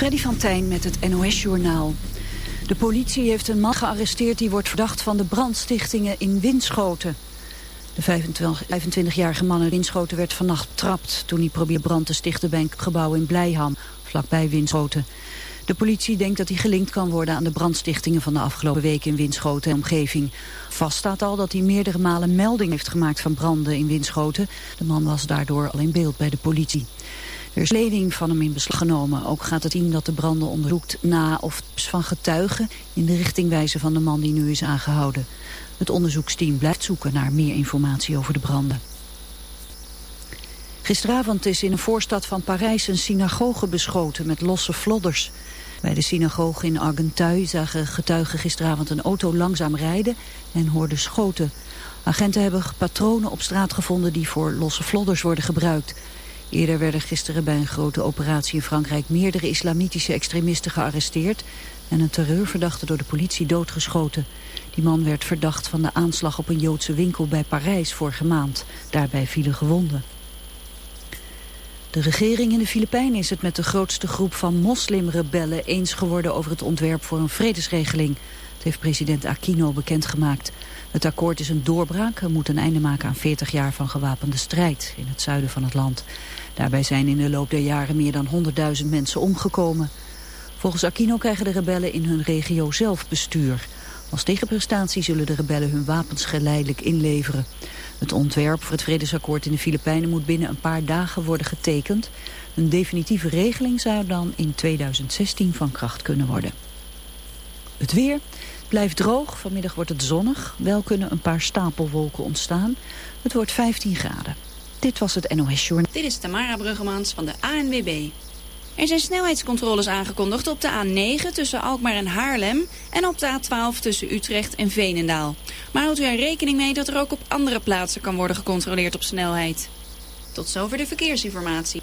Freddy van Tijn met het NOS-journaal. De politie heeft een man gearresteerd die wordt verdacht van de brandstichtingen in Winschoten. De 25-jarige man in Winschoten werd vannacht betrapt toen hij probeerde brand te stichten bij een gebouw in Blijham, vlakbij Winschoten. De politie denkt dat hij gelinkt kan worden aan de brandstichtingen van de afgelopen weken in Winschoten en omgeving. Vast staat al dat hij meerdere malen melding heeft gemaakt van branden in Winschoten. De man was daardoor al in beeld bij de politie. Er is leding van hem in beslag genomen. Ook gaat het team dat de branden onderzoekt na of van getuigen in de richting wijzen van de man die nu is aangehouden. Het onderzoeksteam blijft zoeken naar meer informatie over de branden. Gisteravond is in een voorstad van Parijs een synagoge beschoten met losse vlodders. Bij de synagoge in Argenteuil zagen getuigen gisteravond een auto langzaam rijden en hoorden schoten. Agenten hebben patronen op straat gevonden die voor losse vlodders worden gebruikt. Eerder werden gisteren bij een grote operatie in Frankrijk meerdere islamitische extremisten gearresteerd en een terreurverdachte door de politie doodgeschoten. Die man werd verdacht van de aanslag op een Joodse winkel bij Parijs vorige maand. Daarbij vielen gewonden. De regering in de Filipijnen is het met de grootste groep van moslimrebellen eens geworden over het ontwerp voor een vredesregeling. Dat heeft president Aquino bekendgemaakt. Het akkoord is een doorbraak en moet een einde maken aan 40 jaar van gewapende strijd in het zuiden van het land. Daarbij zijn in de loop der jaren meer dan 100.000 mensen omgekomen. Volgens Aquino krijgen de rebellen in hun regio zelf bestuur. Als tegenprestatie zullen de rebellen hun wapens geleidelijk inleveren. Het ontwerp voor het vredesakkoord in de Filipijnen moet binnen een paar dagen worden getekend. Een definitieve regeling zou dan in 2016 van kracht kunnen worden. Het weer blijft droog, vanmiddag wordt het zonnig. Wel kunnen een paar stapelwolken ontstaan. Het wordt 15 graden. Dit was het NOS Journal. Dit is Tamara Bruggemans van de ANWB. Er zijn snelheidscontroles aangekondigd op de A9 tussen Alkmaar en Haarlem... en op de A12 tussen Utrecht en Veenendaal. Maar houdt u er rekening mee dat er ook op andere plaatsen kan worden gecontroleerd op snelheid. Tot zover de verkeersinformatie.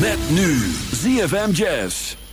Met nu ZFM Jazz.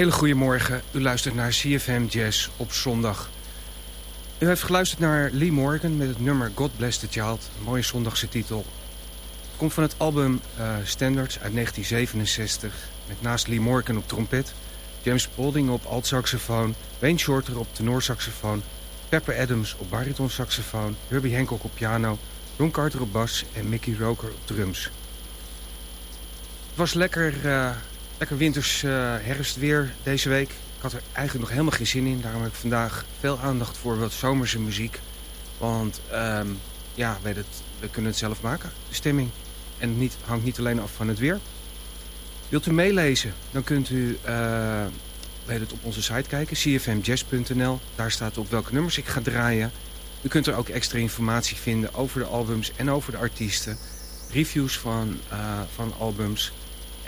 Hele goede morgen. U luistert naar CFM Jazz op zondag. U heeft geluisterd naar Lee Morgan met het nummer God Bless the Child. Een mooie zondagse titel. Het komt van het album uh, Standards uit 1967. Met naast Lee Morgan op trompet, James Spalding op altsaxofoon... Wayne Shorter op tenorsaxofoon... Pepper Adams op baritonsaxofoon... Herbie Hancock op piano... Ron Carter op bas en Mickey Roker op drums. Het was lekker... Uh, Lekker winters uh, herfstweer deze week. Ik had er eigenlijk nog helemaal geen zin in. Daarom heb ik vandaag veel aandacht voor wat zomerse muziek. Want um, ja, weet het, we kunnen het zelf maken, de stemming. En het hangt niet alleen af van het weer. Wilt u meelezen, dan kunt u uh, weet het, op onze site kijken, cfmjazz.nl. Daar staat op welke nummers ik ga draaien. U kunt er ook extra informatie vinden over de albums en over de artiesten. Reviews van, uh, van albums...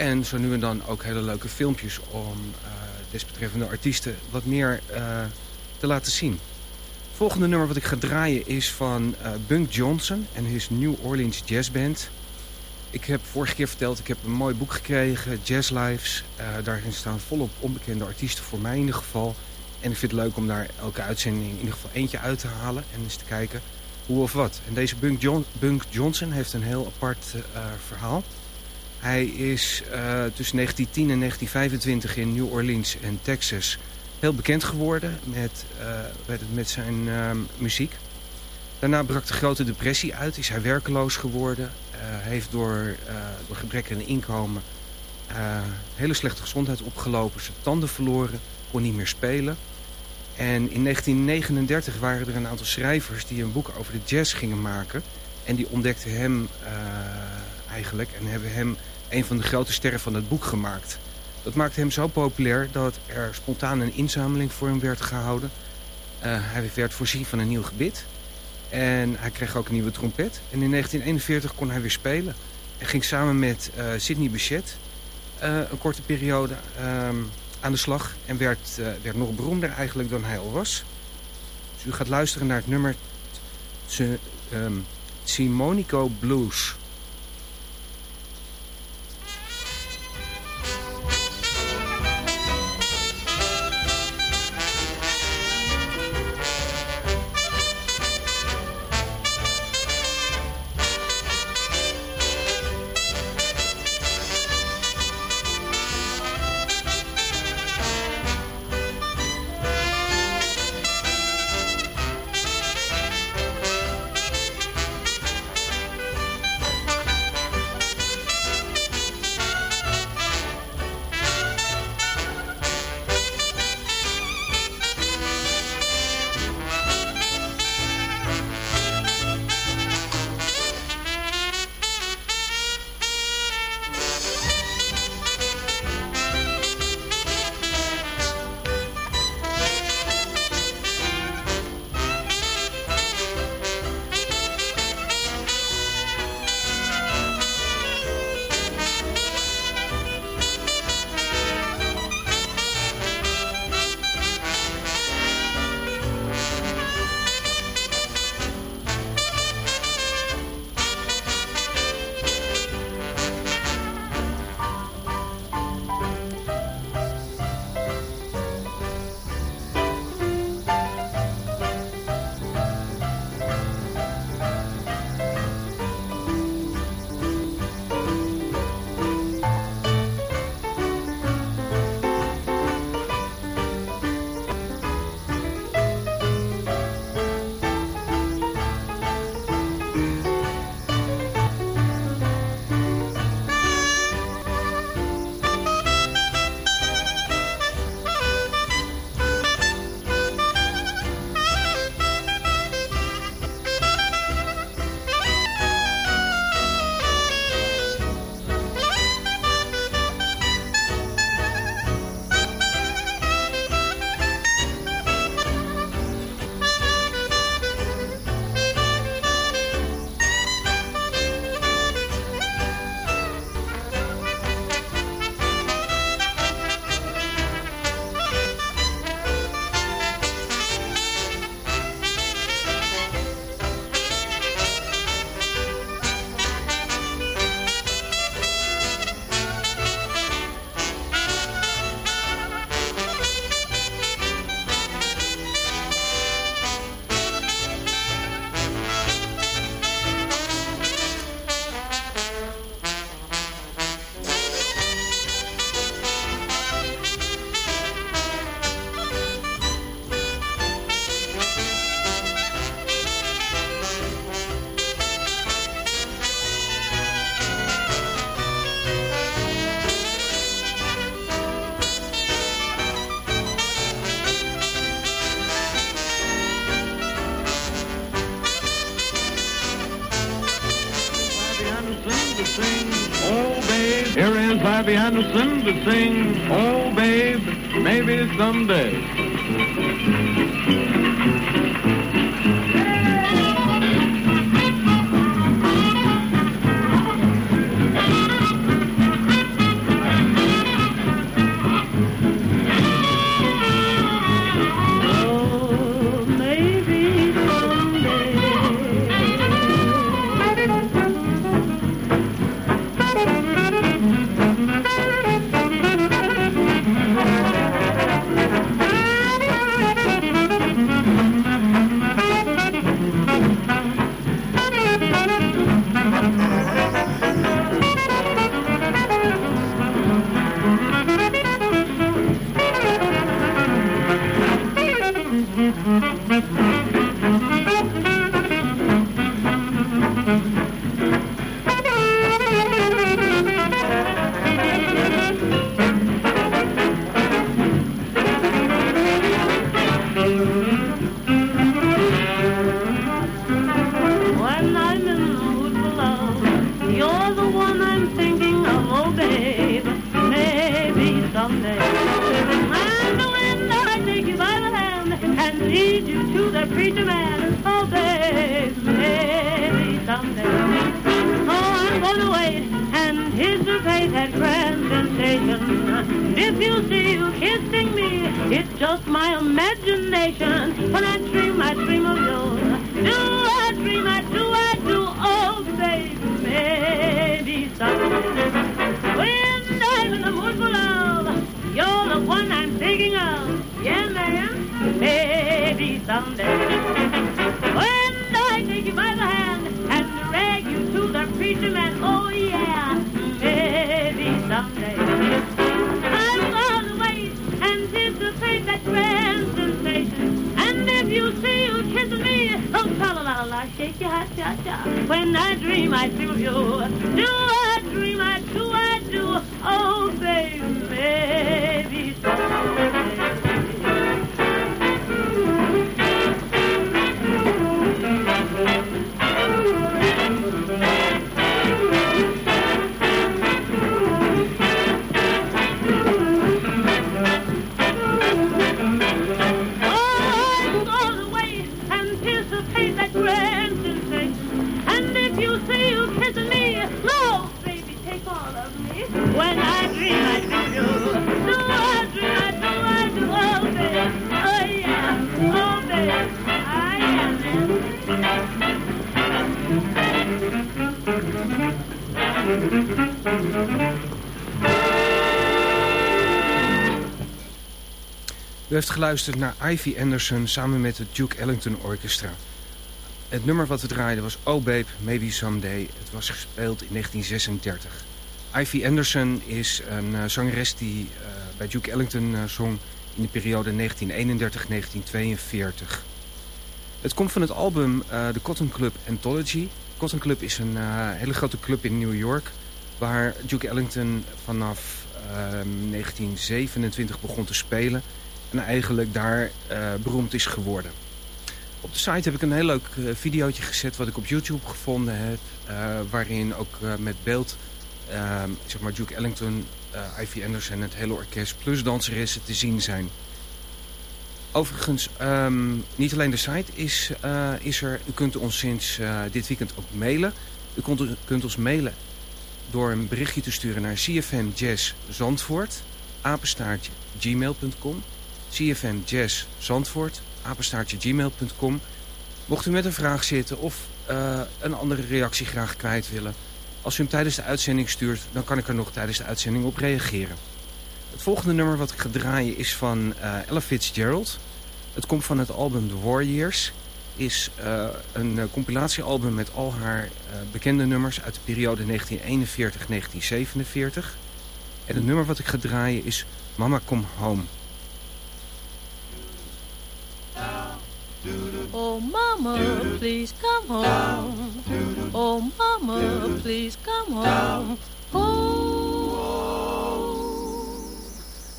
En zo nu en dan ook hele leuke filmpjes om uh, desbetreffende artiesten wat meer uh, te laten zien. Het volgende nummer wat ik ga draaien is van uh, Bunk Johnson en his New Orleans Jazz Band. Ik heb vorige keer verteld, ik heb een mooi boek gekregen, Jazz Lives. daarin staan volop onbekende artiesten, voor mij in ieder geval. En ik vind het leuk om daar elke uitzending in ieder geval eentje uit te halen en eens te kijken hoe of wat. En deze Bunk, John, Bunk Johnson heeft een heel apart verhaal. Hij is uh, tussen 1910 en 1925 in New Orleans en Texas heel bekend geworden met, uh, met zijn uh, muziek. Daarna brak de grote depressie uit, is hij werkeloos geworden. heeft door, door gebrek aan inkomen hele slechte gezondheid opgelopen. Zijn tanden verloren, kon niet meer spelen. En in 1939 waren er een aantal schrijvers die een boek over de jazz gingen maken. En die ontdekten hem eigenlijk en hebben hem een van de grote sterren van het boek gemaakt. Dat maakte hem zo populair dat er spontaan een inzameling voor hem werd gehouden. Uh, hij werd voorzien van een nieuw gebit. En hij kreeg ook een nieuwe trompet. En in 1941 kon hij weer spelen. En ging samen met uh, Sidney Bechet uh, een korte periode um, aan de slag. En werd, werd nog beroemder eigenlijk dan hij al was. Dus u gaat luisteren naar het nummer um, Simonico Blues. Ivy Anderson to sing Oh Babe, Maybe Someday. Dream, I dream of you. Do geluisterd naar Ivy Anderson samen met het Duke Ellington Orchestra. Het nummer wat we draaiden was Oh Babe, Maybe Someday. Het was gespeeld in 1936. Ivy Anderson is een eh, zangeres die eh, bij Duke Ellington eh, zong in de periode 1931-1942. Het komt van het album The Cotton Club Anthology. Cotton Club is een hele grote club in New York... waar Duke Ellington vanaf eh, 1927 begon te spelen... en eigenlijk daar eh, beroemd is geworden. Op de site heb ik een heel leuk eh, videootje gezet... wat ik op YouTube gevonden heb... eh, waarin ook met beeld eh, zeg maar Duke Ellington, Ivy Anderson... en het hele orkest plus danseressen te zien zijn... Overigens, ehm, niet alleen de site is, is er. U kunt ons sinds dit weekend ook mailen. U kunt, kunt ons mailen door een berichtje te sturen naar CFM gmail.com. CFM Jazz Zandvoort, apenstaartje gmail.com. Mocht u met een vraag zitten of eh, een andere reactie graag kwijt willen... als u hem tijdens de uitzending stuurt, dan kan ik er nog tijdens de uitzending op reageren. Het volgende nummer wat ik ga draaien is van eh, Ella Fitzgerald. Het komt van het album The Warriors. Is eh, een compilatiealbum met al haar bekende nummers uit de periode 1941-1947. En het nummer wat ik ga draaien is Mama Come Home. Oh, mama, please come home. Oh, mama, please come home. Oh,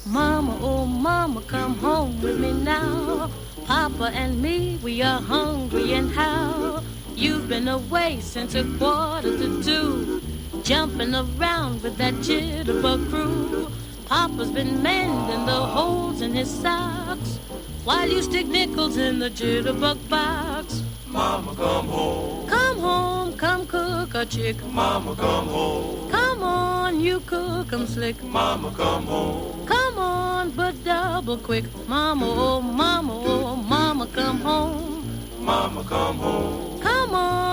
mama, oh, mama, come home with me now. Papa and me, we are hungry and how? You've been away since a quarter to two. jumping around with that jitterbug crew. Papa's been mending the holes in his socks while you stick nickels in the jitterbug box. Mama, come home. Come home, come cook a chick. Mama, come home. Come on, you cook 'em slick. Mama, come home. Come on, but double quick. Mama, oh, mama, oh, mama, come home. Mama, come home. Come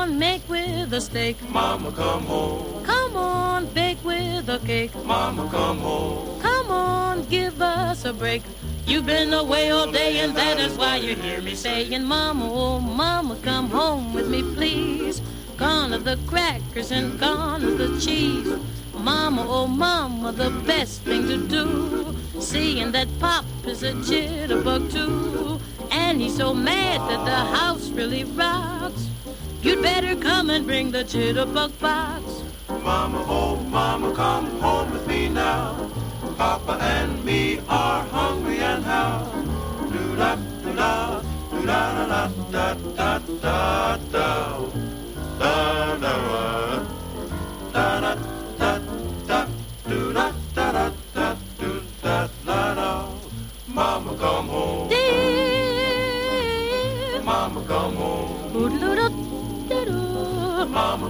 on, make with a steak. Mama, come home. Come on, bake with a cake. Mama, come home. Come on, give us a break. You've been away all day and that is why you hear me saying, Mama, oh, Mama, come home with me, please. Gone are the crackers and gone are the cheese. Mama, oh, Mama, the best thing to do. Seeing that Pop is a jitterbug too. And he's so mad that the house really rocks. You'd better come and bring the jitterbug box. Mama, oh, Mama, come home with me now. Papa and me are hungry and how? Do da do da do da da da da da da da da da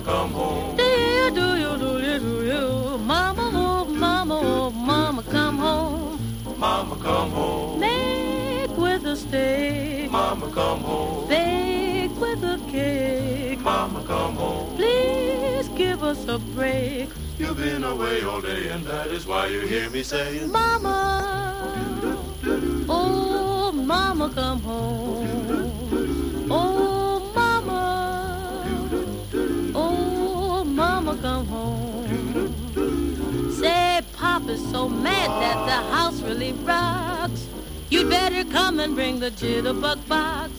Come home. Mama, oh, mama, oh, mama, come home. Mama come home. Make with a steak. Mama come home. Bake with a cake. Mama come home. Please give us a break. You've been away all day and that is why you hear me saying, Mama, oh, mama, come home. Mama, come home. Say, Papa's so mad that the house really rocks. You'd better come and bring the jitterbug box.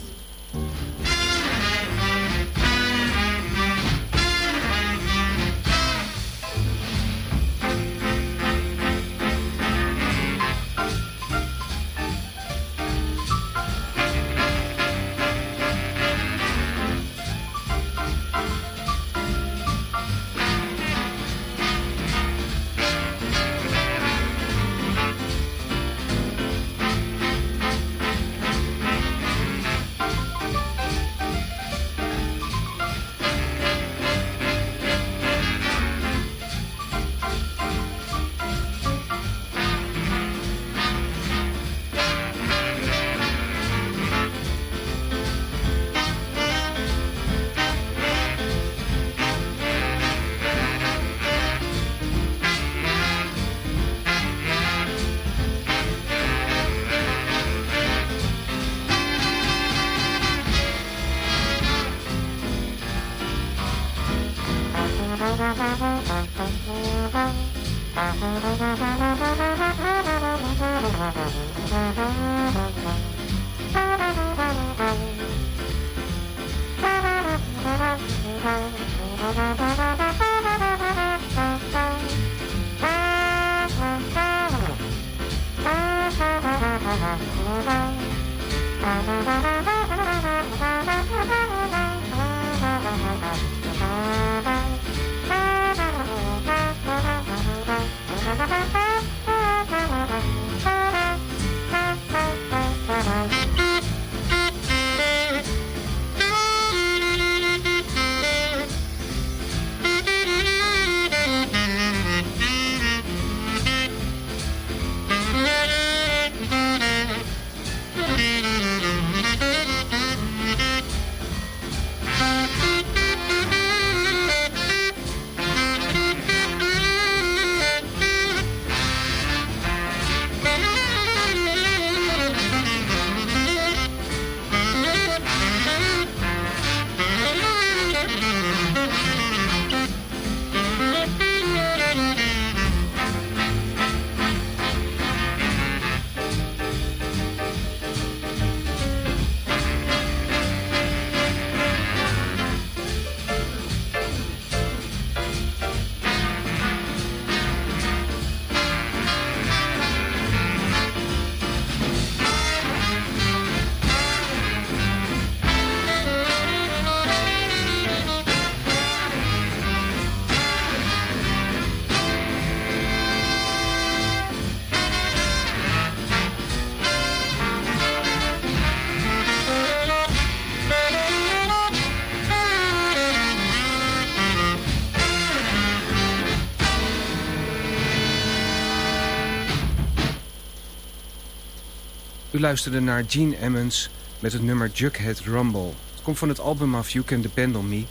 Luisterde naar Gene Emmons met het nummer Jughead Rumble. Het komt van het album Of You Can Depend On Me.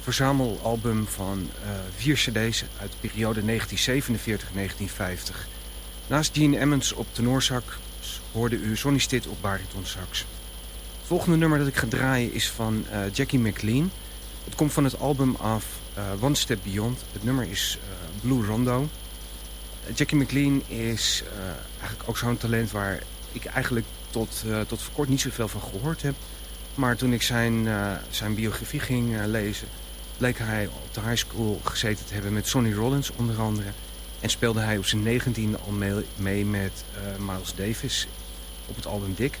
Verzamelalbum van uh, vier cd's uit de periode 1947-1950. Naast Gene Emmons op tenorsax hoorde u Sonny Stitt op baritonsax. Het volgende nummer dat ik ga draaien is van uh, Jackie McLean. Het komt van het album Of uh, One Step Beyond. Het nummer is Blue Rondo. Jackie McLean is eigenlijk ook zo'n talent waar ik eigenlijk tot, uh, tot voor kort niet zoveel van gehoord heb. Maar toen ik zijn, uh, zijn biografie ging uh, lezen, bleek hij op de high school gezeten te hebben met Sonny Rollins onder andere. En speelde hij op zijn negentiende al mee, mee met Miles Davis op het album Dick.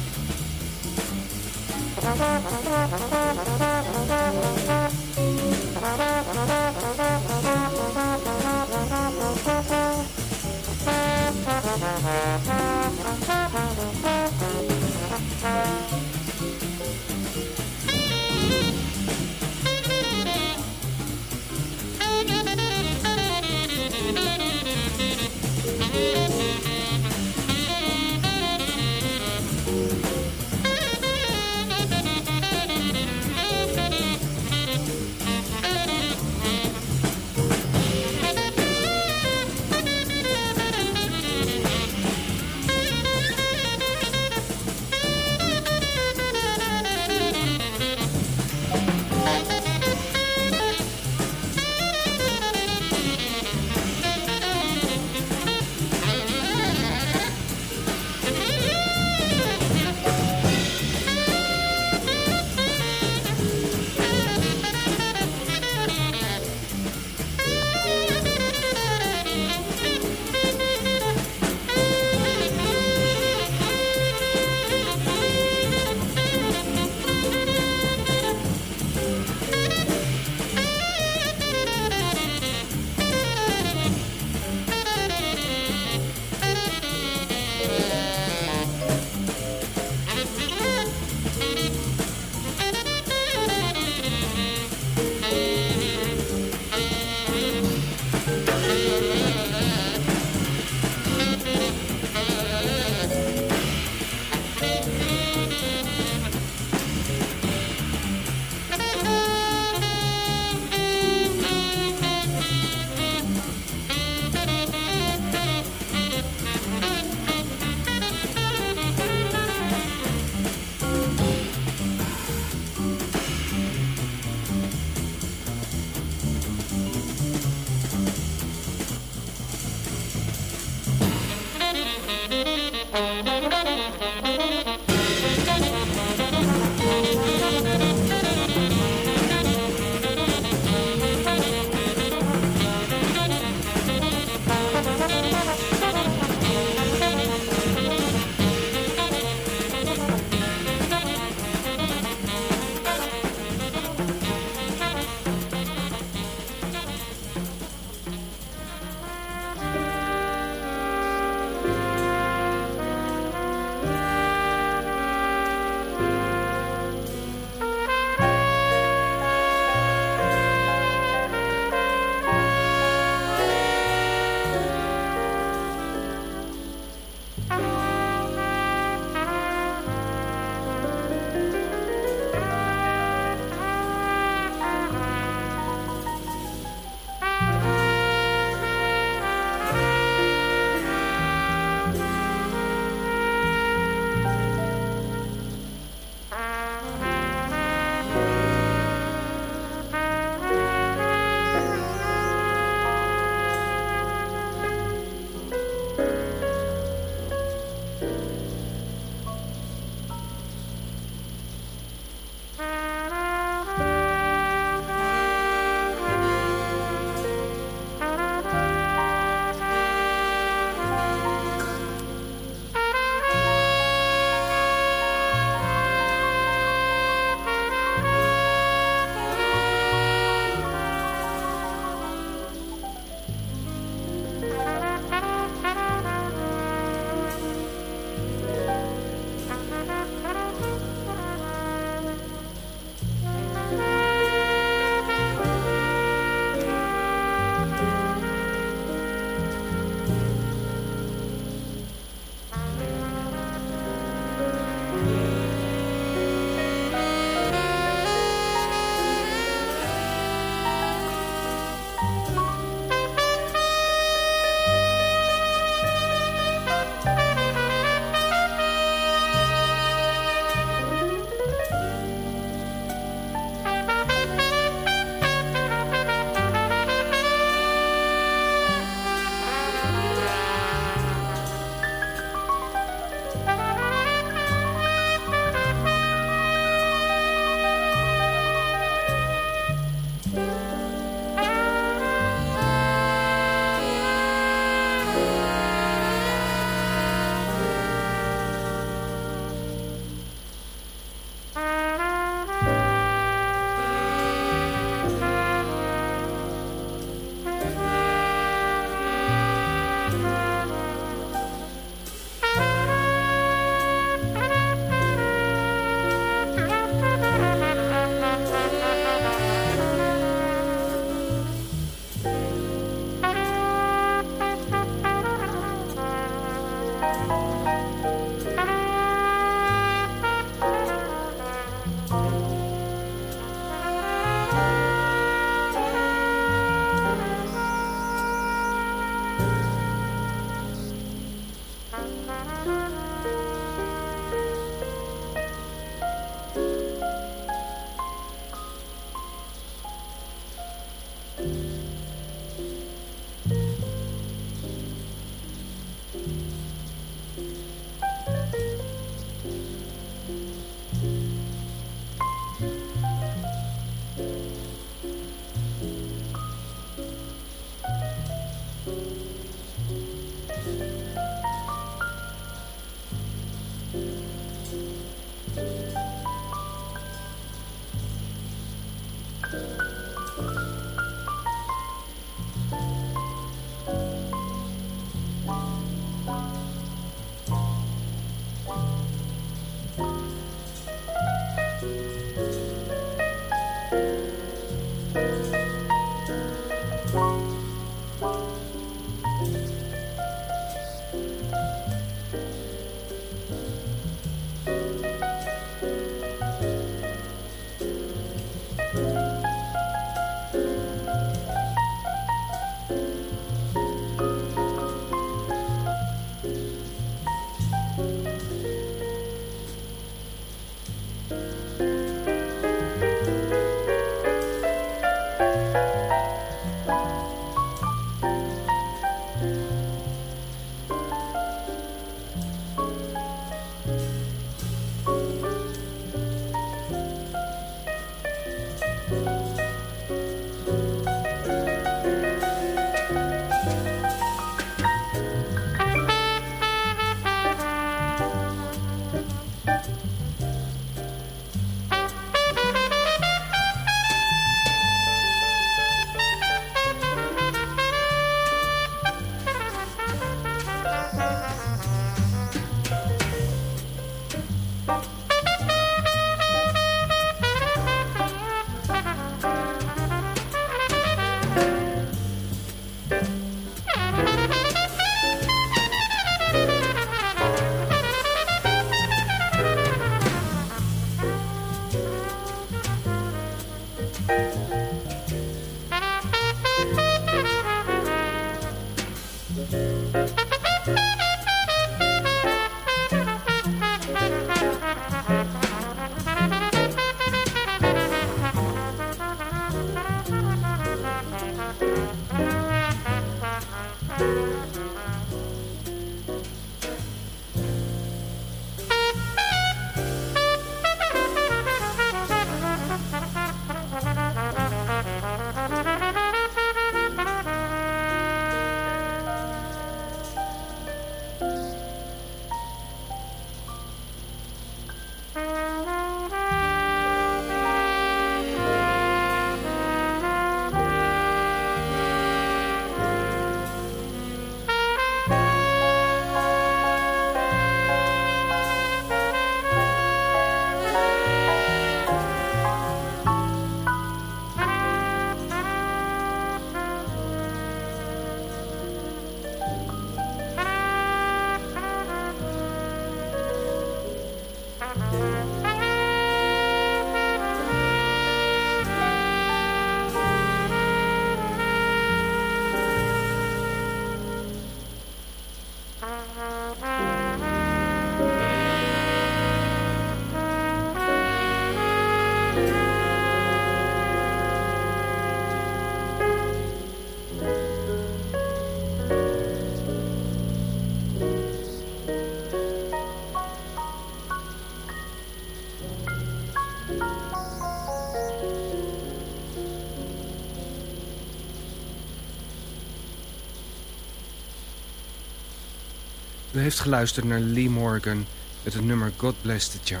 Heeft geluisterd naar Lee Morgan met het nummer God Bless the Child.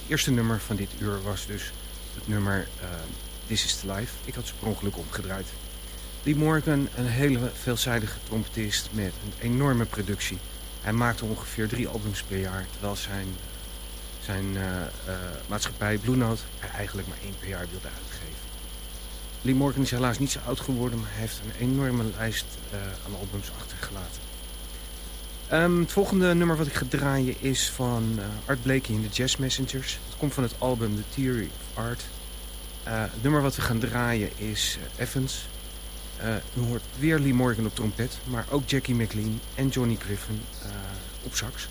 Het eerste nummer van dit uur was dus het nummer uh, This is the Life. Ik had ze per ongeluk omgedraaid. Lee Morgan, een hele veelzijdige trompetist met een enorme productie. Hij maakte ongeveer drie albums per jaar, terwijl zijn, zijn uh, uh, maatschappij Blue Note eigenlijk maar één per jaar wilde uitgeven. Lee Morgan is helaas niet zo oud geworden, maar hij heeft een enorme lijst aan albums achtergelaten. Um, het volgende nummer wat ik ga draaien is van uh, Art Blakey in de Jazz Messengers. Het komt van het album The Theory of Art. Uh, het nummer wat we gaan draaien is uh, Evans. u hoort weer Lee Morgan op trompet, maar ook Jackie McLean en Johnny Griffin op sax.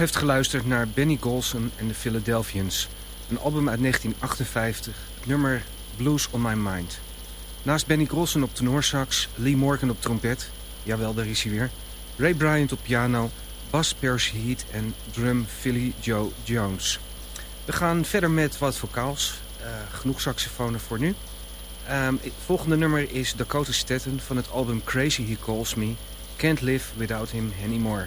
Heeft geluisterd naar Benny Golson en de Philadelphians. Een album uit 1958, het nummer Blues on My Mind. Naast Benny Grossen op tenorsax, Lee Morgan op trompet, jawel daar is hij weer, Ray Bryant op piano, bas Percy Heat en drum Philly Joe Jones. We gaan verder met wat vocaals, uh, genoeg saxofonen voor nu. Het volgende nummer is Dakota Staten van het album Crazy He Calls Me, Can't Live Without Him anymore.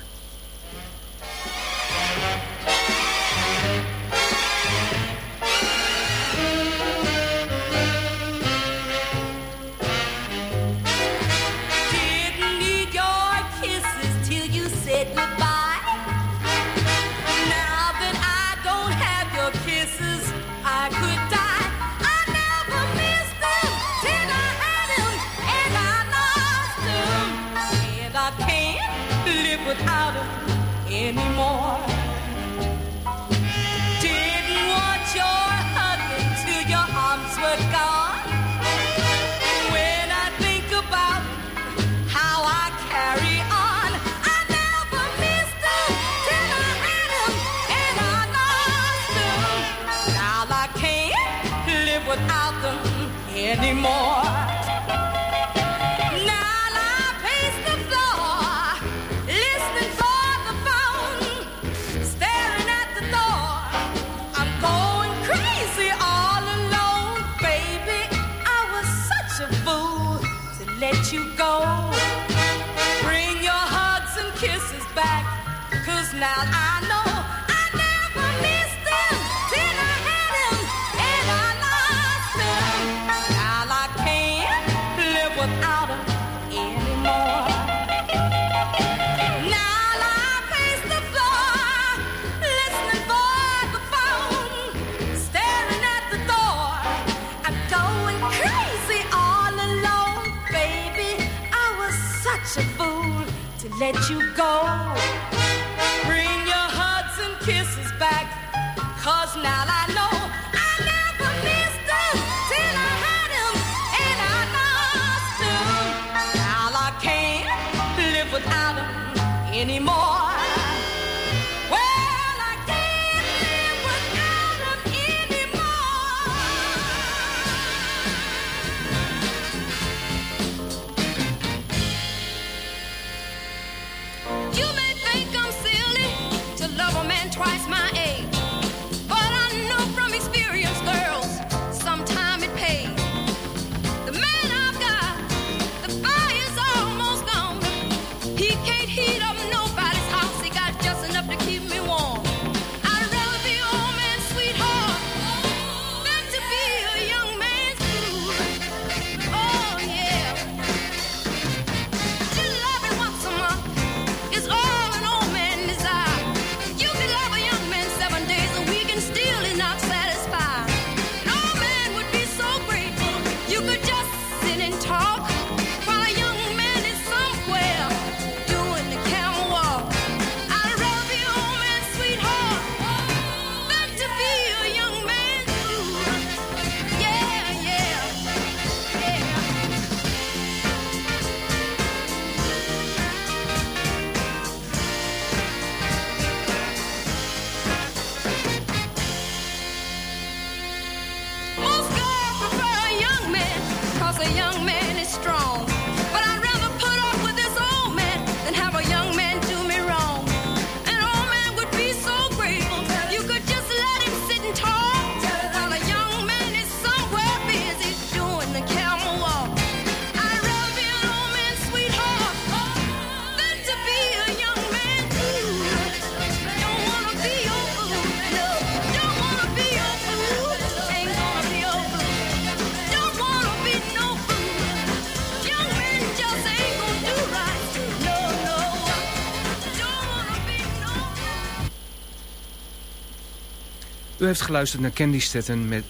U heeft geluisterd naar Candy Staten met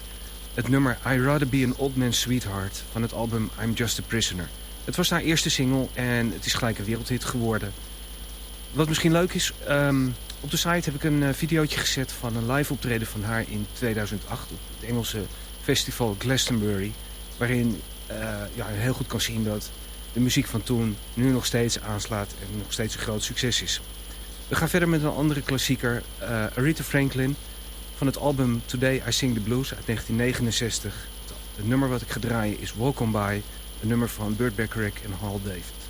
het nummer I Rather Be an Old Man's Sweetheart van het album I'm Just a Prisoner. Het was haar eerste single en het is gelijk een wereldhit geworden. Wat misschien leuk is, um, op de site heb ik een uh, videootje gezet van een live optreden van haar in 2008 op het Engelse festival Glastonbury. Waarin uh, ja, je heel goed kan zien dat de muziek van toen nu nog steeds aanslaat en nog steeds een groot succes is. We gaan verder met een andere klassieker, uh, Aretha Franklin van het album Today I Sing the Blues uit 1969. Het nummer wat ik ga draaien is On By, een nummer van Burt Bacharach en Hal David.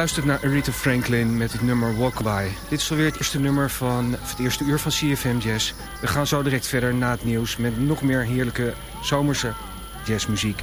Luistert naar Aretha Franklin met het nummer Walk By. Dit is alweer het eerste nummer van het eerste uur van CFM Jazz. We gaan zo direct verder na het nieuws met nog meer heerlijke zomerse jazzmuziek.